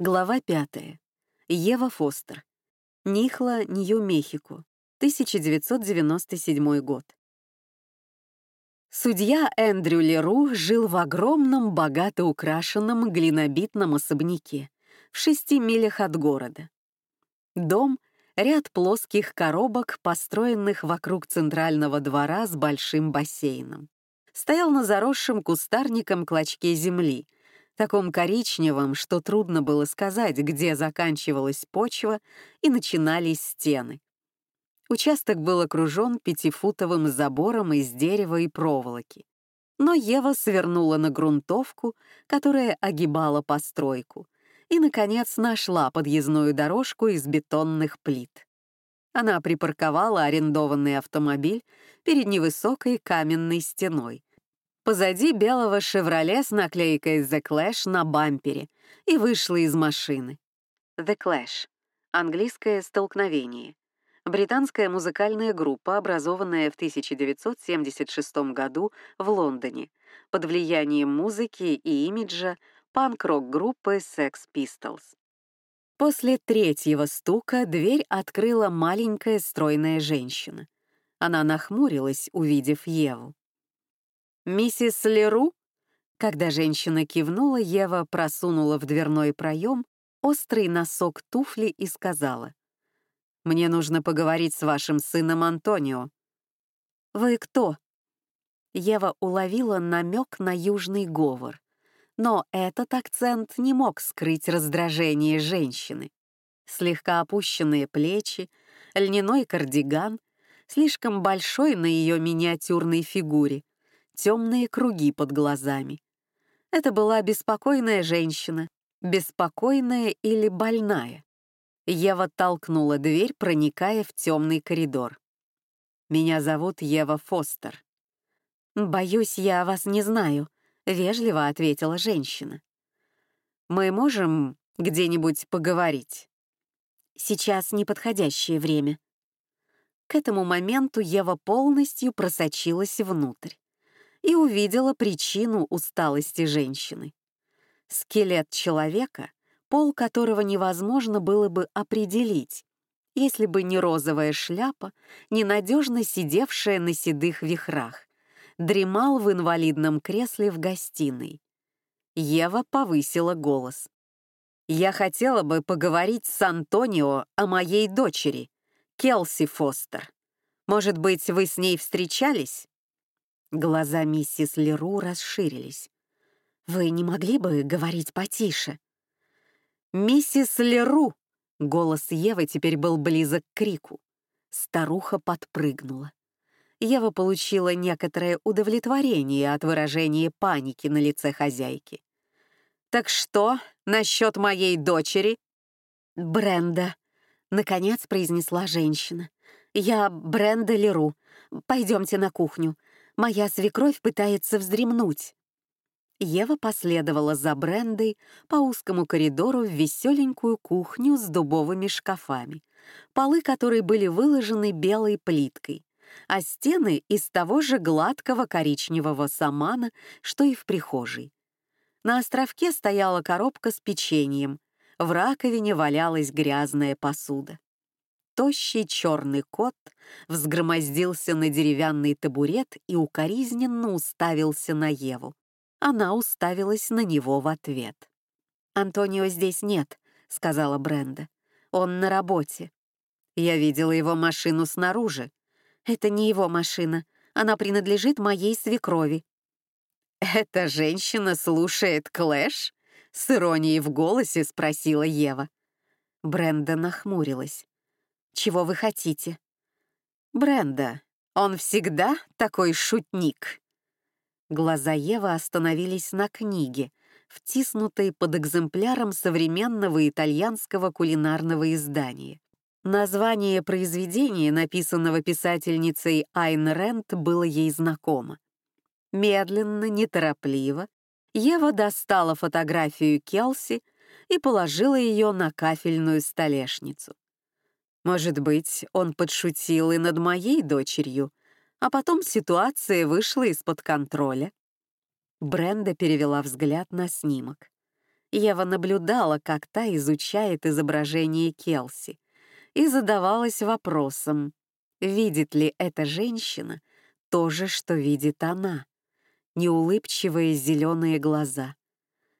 Глава 5. Ева Фостер. Нихла, Нью-Мехико. 1997 год. Судья Эндрю Леру жил в огромном, богато украшенном глинобитном особняке в шести милях от города. Дом — ряд плоских коробок, построенных вокруг центрального двора с большим бассейном. Стоял на заросшем кустарником клочке земли — таком коричневом, что трудно было сказать, где заканчивалась почва и начинались стены. Участок был окружен пятифутовым забором из дерева и проволоки. Но Ева свернула на грунтовку, которая огибала постройку, и, наконец, нашла подъездную дорожку из бетонных плит. Она припарковала арендованный автомобиль перед невысокой каменной стеной, позади белого «Шевроле» с наклейкой «The Clash» на бампере и вышла из машины. «The Clash» — английское «столкновение». Британская музыкальная группа, образованная в 1976 году в Лондоне под влиянием музыки и имиджа панк-рок группы Sex Pistols. После третьего стука дверь открыла маленькая стройная женщина. Она нахмурилась, увидев Еву. «Миссис Леру?» Когда женщина кивнула, Ева просунула в дверной проем острый носок туфли и сказала. «Мне нужно поговорить с вашим сыном Антонио». «Вы кто?» Ева уловила намек на южный говор, но этот акцент не мог скрыть раздражение женщины. Слегка опущенные плечи, льняной кардиган, слишком большой на ее миниатюрной фигуре — темные круги под глазами. Это была беспокойная женщина, беспокойная или больная. Ева толкнула дверь, проникая в темный коридор. «Меня зовут Ева Фостер». «Боюсь, я вас не знаю», — вежливо ответила женщина. «Мы можем где-нибудь поговорить?» «Сейчас неподходящее время». К этому моменту Ева полностью просочилась внутрь и увидела причину усталости женщины. Скелет человека, пол которого невозможно было бы определить, если бы не розовая шляпа, ненадежно сидевшая на седых вихрах, дремал в инвалидном кресле в гостиной. Ева повысила голос. «Я хотела бы поговорить с Антонио о моей дочери, Келси Фостер. Может быть, вы с ней встречались?» Глаза миссис Леру расширились. «Вы не могли бы говорить потише?» «Миссис Леру!» Голос Евы теперь был близок к крику. Старуха подпрыгнула. Ева получила некоторое удовлетворение от выражения паники на лице хозяйки. «Так что насчет моей дочери?» «Бренда», — наконец произнесла женщина. «Я Бренда Леру. Пойдемте на кухню. Моя свекровь пытается вздремнуть». Ева последовала за Брендой по узкому коридору в веселенькую кухню с дубовыми шкафами, полы которой были выложены белой плиткой, а стены из того же гладкого коричневого самана, что и в прихожей. На островке стояла коробка с печеньем, в раковине валялась грязная посуда. Тощий черный кот взгромоздился на деревянный табурет и укоризненно уставился на Еву. Она уставилась на него в ответ. «Антонио здесь нет», — сказала Бренда. «Он на работе. Я видела его машину снаружи. Это не его машина. Она принадлежит моей свекрови». «Эта женщина слушает Клэш?» — с иронией в голосе спросила Ева. Бренда нахмурилась. Чего вы хотите? Бренда, он всегда такой шутник. Глаза Евы остановились на книге, втиснутой под экземпляром современного итальянского кулинарного издания. Название произведения, написанного писательницей Айн Рент, было ей знакомо. Медленно, неторопливо, Ева достала фотографию Келси и положила ее на кафельную столешницу. Может быть, он подшутил и над моей дочерью, а потом ситуация вышла из-под контроля. Бренда перевела взгляд на снимок. Ева наблюдала, как та изучает изображение Келси, и задавалась вопросом, видит ли эта женщина то же, что видит она. Неулыбчивые зеленые глаза.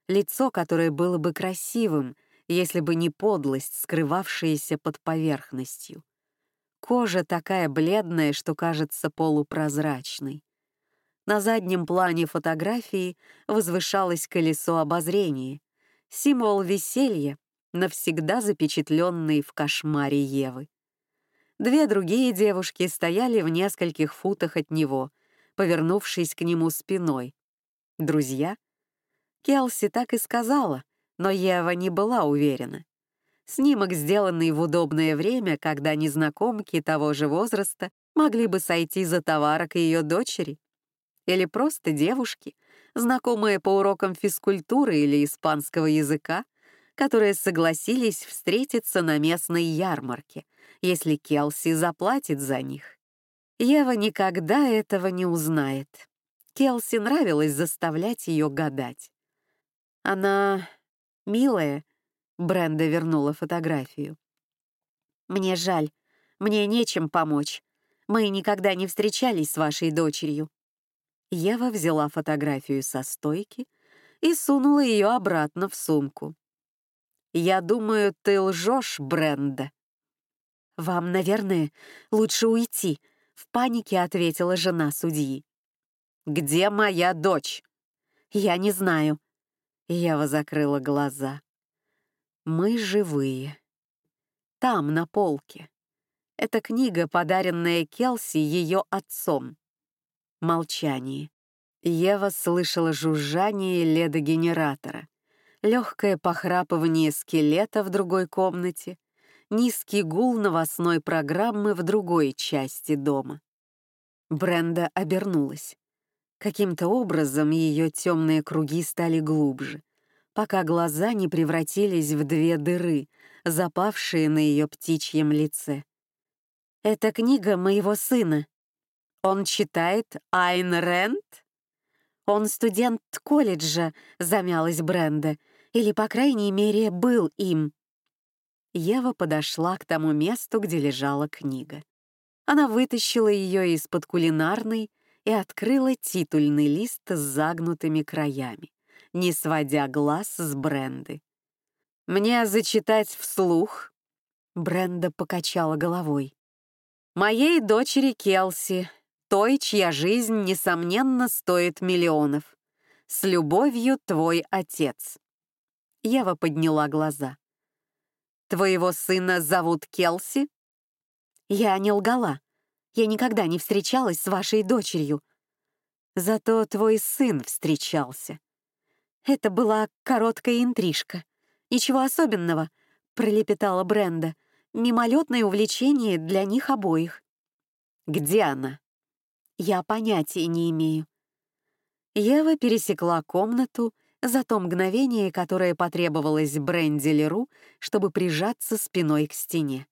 Лицо, которое было бы красивым, если бы не подлость, скрывавшаяся под поверхностью. Кожа такая бледная, что кажется полупрозрачной. На заднем плане фотографии возвышалось колесо обозрения, символ веселья, навсегда запечатленный в кошмаре Евы. Две другие девушки стояли в нескольких футах от него, повернувшись к нему спиной. Друзья? Келси так и сказала, но Ева не была уверена. Снимок, сделанный в удобное время, когда незнакомки того же возраста могли бы сойти за товарок ее дочери. Или просто девушки, знакомые по урокам физкультуры или испанского языка, которые согласились встретиться на местной ярмарке, если Келси заплатит за них. Ева никогда этого не узнает. Келси нравилось заставлять ее гадать. Она милая, Бренда вернула фотографию. «Мне жаль. Мне нечем помочь. Мы никогда не встречались с вашей дочерью». Ева взяла фотографию со стойки и сунула ее обратно в сумку. «Я думаю, ты лжешь, Бренда». «Вам, наверное, лучше уйти», — в панике ответила жена судьи. «Где моя дочь?» «Я не знаю». Ева закрыла глаза. Мы живые. Там, на полке. Это книга, подаренная Келси ее отцом. Молчание. Ева слышала жужжание ледогенератора, легкое похрапывание скелета в другой комнате, низкий гул новостной программы в другой части дома. Бренда обернулась. Каким-то образом ее темные круги стали глубже — пока глаза не превратились в две дыры, запавшие на ее птичьем лице. «Это книга моего сына. Он читает Айн Рэнд?» «Он студент колледжа», — замялась Бренда, «или, по крайней мере, был им». Ева подошла к тому месту, где лежала книга. Она вытащила ее из-под кулинарной и открыла титульный лист с загнутыми краями не сводя глаз с Бренды. «Мне зачитать вслух?» Бренда покачала головой. «Моей дочери Келси, той, чья жизнь, несомненно, стоит миллионов. С любовью, твой отец». Ева подняла глаза. «Твоего сына зовут Келси?» «Я не лгала. Я никогда не встречалась с вашей дочерью. Зато твой сын встречался. Это была короткая интрижка. Ничего особенного, пролепетала Бренда. Мимолетное увлечение для них обоих. Где она? Я понятия не имею. Ева пересекла комнату за то мгновение, которое потребовалось Бренди Леру, чтобы прижаться спиной к стене.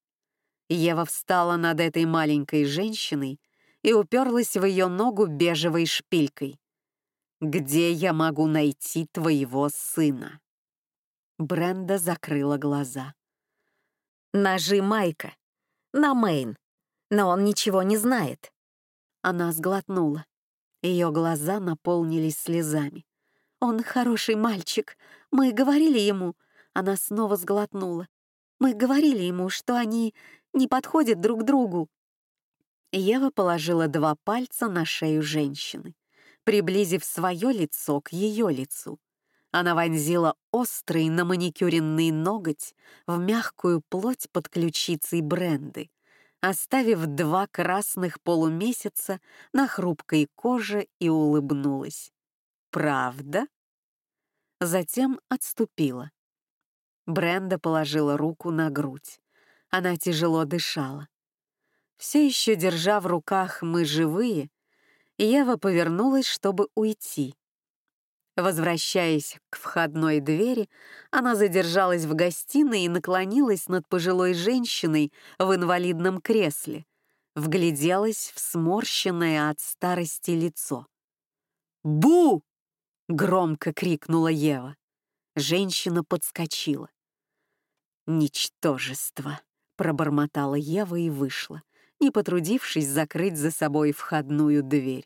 Ева встала над этой маленькой женщиной и уперлась в ее ногу бежевой шпилькой. «Где я могу найти твоего сына?» Бренда закрыла глаза. «Ножи Майка. На Мэйн. Но он ничего не знает». Она сглотнула. Ее глаза наполнились слезами. «Он хороший мальчик. Мы говорили ему...» Она снова сглотнула. «Мы говорили ему, что они не подходят друг другу». Ева положила два пальца на шею женщины приблизив свое лицо к ее лицу. Она вонзила острый на маникюренный ноготь в мягкую плоть под ключицей бренды, оставив два красных полумесяца на хрупкой коже и улыбнулась. «Правда?» Затем отступила. Бренда положила руку на грудь. Она тяжело дышала. Все еще держа в руках «Мы живые», Ева повернулась, чтобы уйти. Возвращаясь к входной двери, она задержалась в гостиной и наклонилась над пожилой женщиной в инвалидном кресле, вгляделась в сморщенное от старости лицо. «Бу!» — громко крикнула Ева. Женщина подскочила. «Ничтожество!» — пробормотала Ева и вышла, не потрудившись закрыть за собой входную дверь.